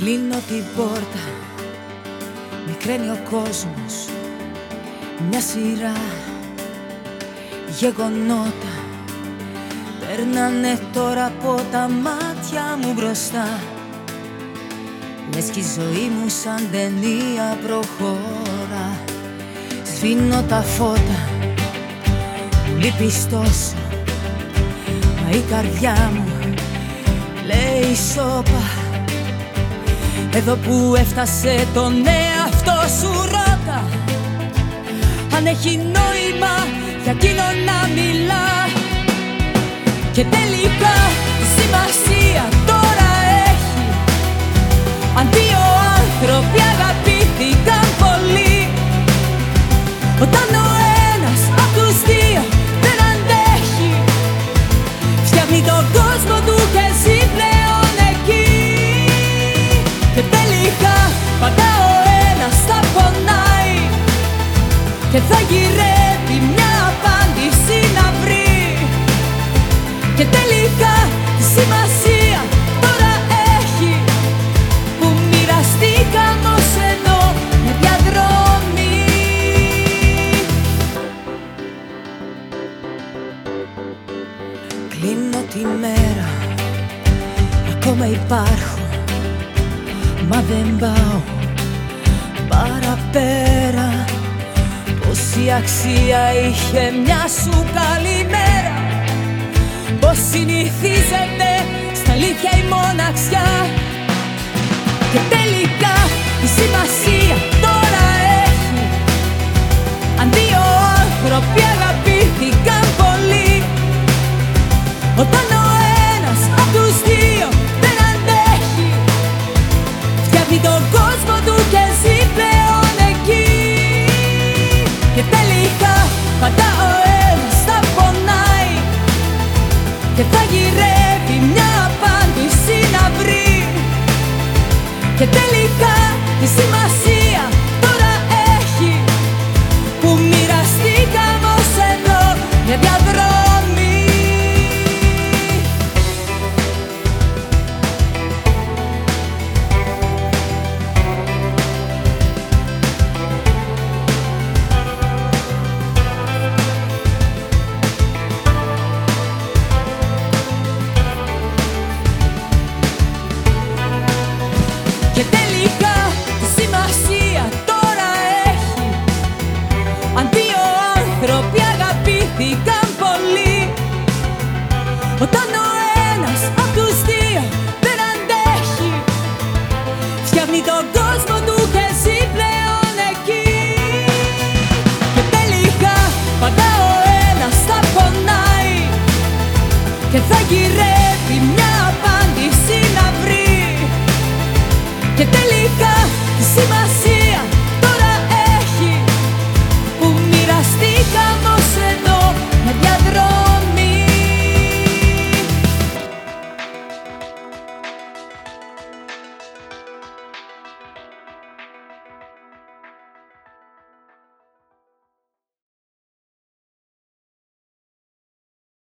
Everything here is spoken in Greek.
Κλείνω την πόρτα. Μικραίνει ο κόσμος Μια σειρά Γεγονότα. Περνάνε τώρα από τα μάτια μου μπροστά. Λες κι η ζωή μου σαν ταινία προχώρα. Σβήνω τα φώτα Μου λείπεις τόσο Μα η καρδιά μου λέει σώπα εδώ που έφτασε το αυτό σου ρώτα. Αν έχει νόημα για εκείνο να μιλά. Και τελικά Και θα γυρεύει μια απάντηση να βρει. Και τελικά τη σημασία τώρα έχει Που μοιραστήκαμε ως εδώ με διαδρομή Κλείνω τη μέρα Ακόμα υπάρχω Μα δεν πάω παραπέρα Πόση αξία είχε μια σου καλημέρα Πως συνηθίζεται στα αλήθεια η μοναξιά. Και τελικά Και τελικά τη σημασία αγαπήθηκαν πολύ. Όταν ο ένας απ' τους δύο δεν αντέχει Φτιάχνει τον κόσμο του και ζει πλέον εκεί. Και τελικά πάντα ο ένας θα πονάει Και θα γυρεύει μια απάντηση να βρει. Και τελικά